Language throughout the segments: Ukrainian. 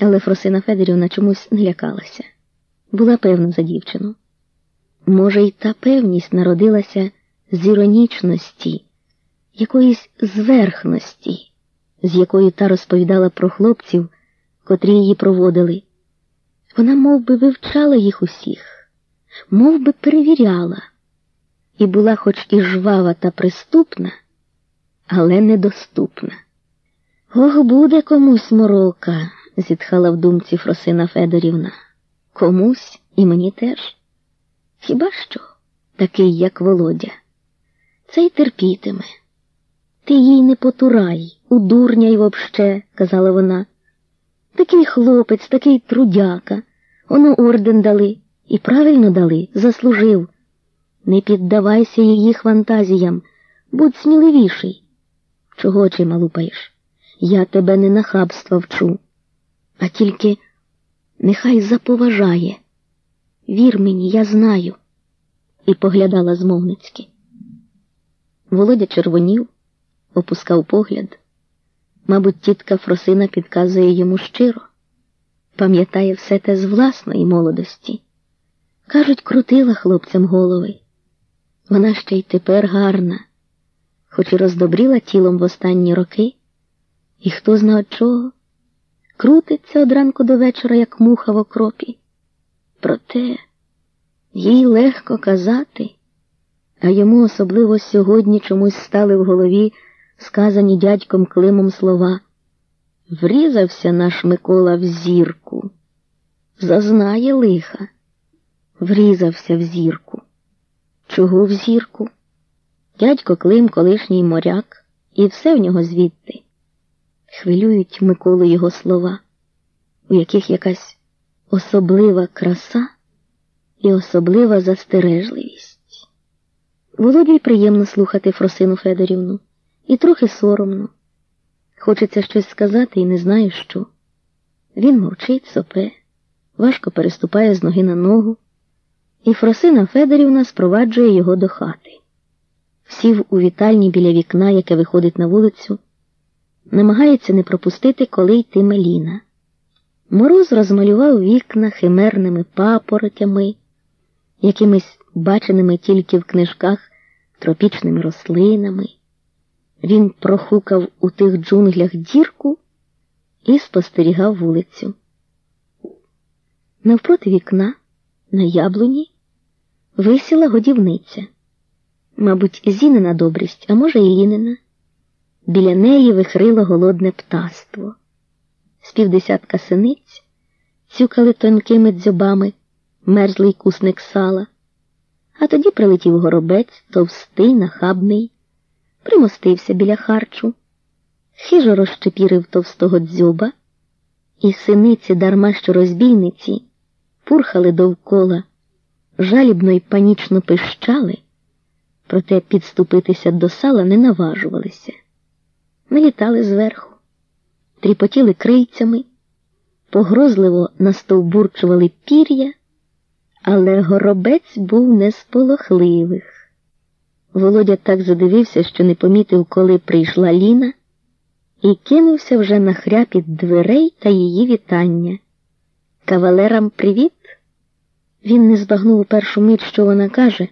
Але Фросина Федорівна чомусь не лякалася. Була певна за дівчину. Може, й та певність народилася з іронічності, якоїсь зверхності, з якою та розповідала про хлопців, котрі її проводили. Вона мов би, вивчала їх усіх, мов би перевіряла, і була хоч і жвава та приступна, але недоступна. Ох, буде комусь морока, зітхала в думці Фросина Федорівна. Комусь і мені теж. Хіба що такий, як Володя, цей терпітиме. Ти їй не потурай, удурняй вообще, казала вона. Такий хлопець, такий трудяка. Оно орден дали і правильно дали, заслужив. Не піддавайся її фантазіям, будь сміливіший. Чого очима лупаєш? Я тебе не на хабства вчу, а тільки нехай заповажає. Вір мені, я знаю, і поглядала змовницьки. Володя червонів, опускав погляд. Мабуть, тітка Фросина підказує йому щиро, пам'ятає все те з власної молодості. Кажуть, крутила хлопцям голови. Вона ще й тепер гарна, хоч і роздобріла тілом в останні роки, і хто зна чого, крутиться од ранку до вечора, як муха в окропі. Проте їй легко казати, а йому особливо сьогодні чомусь стали в голові сказані дядьком Климом слова. Врізався наш Микола в зірку, зазнає лиха, врізався в зірку. Чого в зірку? Дядько Клим, колишній моряк, і все в нього звідти. Хвилюють Миколу його слова, у яких якась особлива краса і особлива застережливість. Володі приємно слухати Фросину Федорівну і трохи соромно. Хочеться щось сказати і не знає що. Він мовчить, сопе, важко переступає з ноги на ногу, і Фросина Федорівна спроваджує його до хати. Сів у вітальні біля вікна, яке виходить на вулицю, намагається не пропустити, коли йтиме Ліна. Мороз розмалював вікна химерними папоротями, якимись баченими тільки в книжках тропічними рослинами. Він прохукав у тих джунглях дірку і спостерігав вулицю. Навпроти вікна, на яблуні, висіла годівниця. Мабуть, Зінина добрість, а може, і Лінина. Біля неї вихрило голодне птаство. З півдесятка синиць цюкали тонкими дзьобами мерзлий кусник сала, а тоді прилетів горобець, товстий, нахабний примостився біля харчу, хижо розчепірив товстого дзьоба, і синиці, дарма що розбійниці, пурхали довкола, жалібно й панічно пищали, проте підступитися до сала не наважувалися. Налітали зверху, тріпотіли крильцями, погрозливо настовбурчували пір'я, але горобець був не з полохливих. Володя так задивився, що не помітив, коли прийшла Ліна, і кинувся вже на хряпіт дверей та її вітання. Кавалерам привіт. Він не збагнув у першу мить, що вона каже,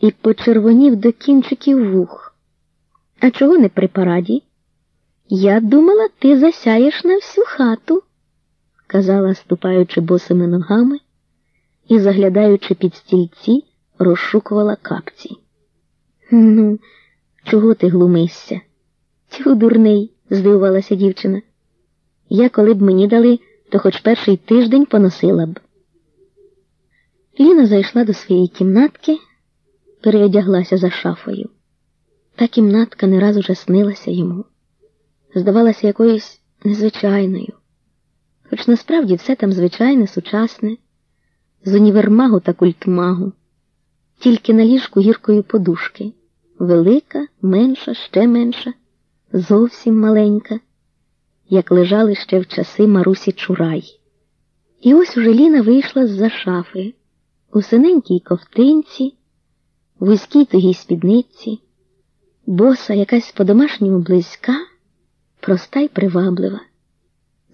і почервонів до кінчиків вух. А чого не при параді? Я думала, ти засяєш на всю хату, казала, ступаючи босими ногами і, заглядаючи під стільці, розшукувала капці. Ну, чого ти глумишся? Тьфу, дурний, здивувалася дівчина. Я, коли б мені дали, то хоч перший тиждень поносила б. Ліна зайшла до своєї кімнатки, переодяглася за шафою. Та кімнатка не раз уже снилася йому, здавалася якоюсь незвичайною, хоч насправді все там звичайне, сучасне, з універмагу та культмагу, тільки на ліжку гіркої подушки. Велика, менша, ще менша, зовсім маленька, як лежали ще в часи Марусі Чурай. І ось уже Ліна вийшла з-за шафи. У синенькій ковтинці, вузькій тугій спідниці, боса якась по-домашньому близька, проста й приваблива.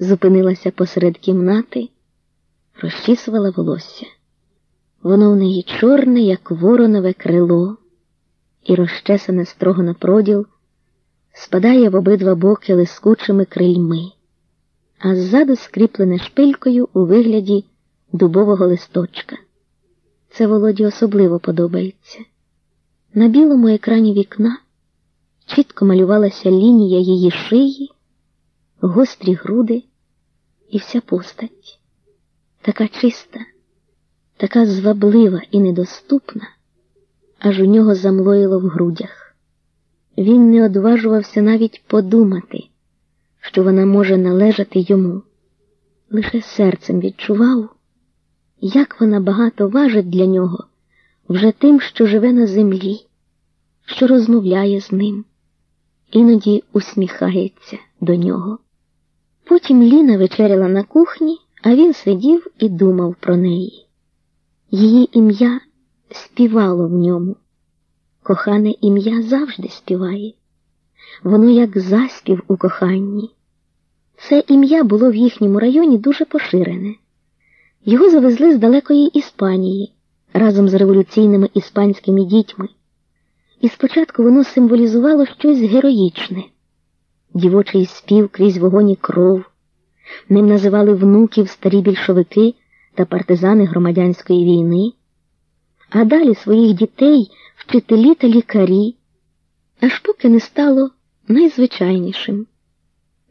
зупинилася посеред кімнати, розчісувала волосся. Воно в неї чорне, як воронове крило, і розчесане строго на проділ, спадає в обидва боки лискучими крильми, а ззаду скріплене шпилькою у вигляді дубового листочка. Це Володі особливо подобається. На білому екрані вікна чітко малювалася лінія її шиї, гострі груди і вся постать, така чиста, така зваблива і недоступна, аж у нього замлоїло в грудях. Він не одважувався навіть подумати, що вона може належати йому, лише серцем відчував, як вона багато важить для нього вже тим, що живе на землі, що розмовляє з ним, іноді усміхається до нього. Потім Ліна вечеряла на кухні, а він сидів і думав про неї. Її ім'я співало в ньому. Кохане ім'я завжди співає. Воно як заспів у коханні. Це ім'я було в їхньому районі дуже поширене. Його завезли з далекої Іспанії разом з революційними іспанськими дітьми. І спочатку воно символізувало щось героїчне. Дівочий спів крізь вогоні кров. Ним називали внуків старі більшовики та партизани громадянської війни, а далі своїх дітей вчителі та лікарі, аж поки не стало найзвичайнішим,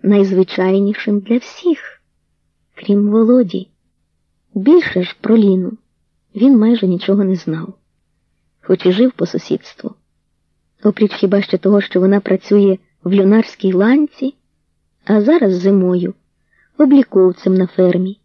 найзвичайнішим для всіх, крім Володі. Більше ж про Ліну. Він майже нічого не знав, хоч і жив по сусідству. Опріч хіба ще того, що вона працює в люнарській ланці, а зараз зимою обліковцем на фермі.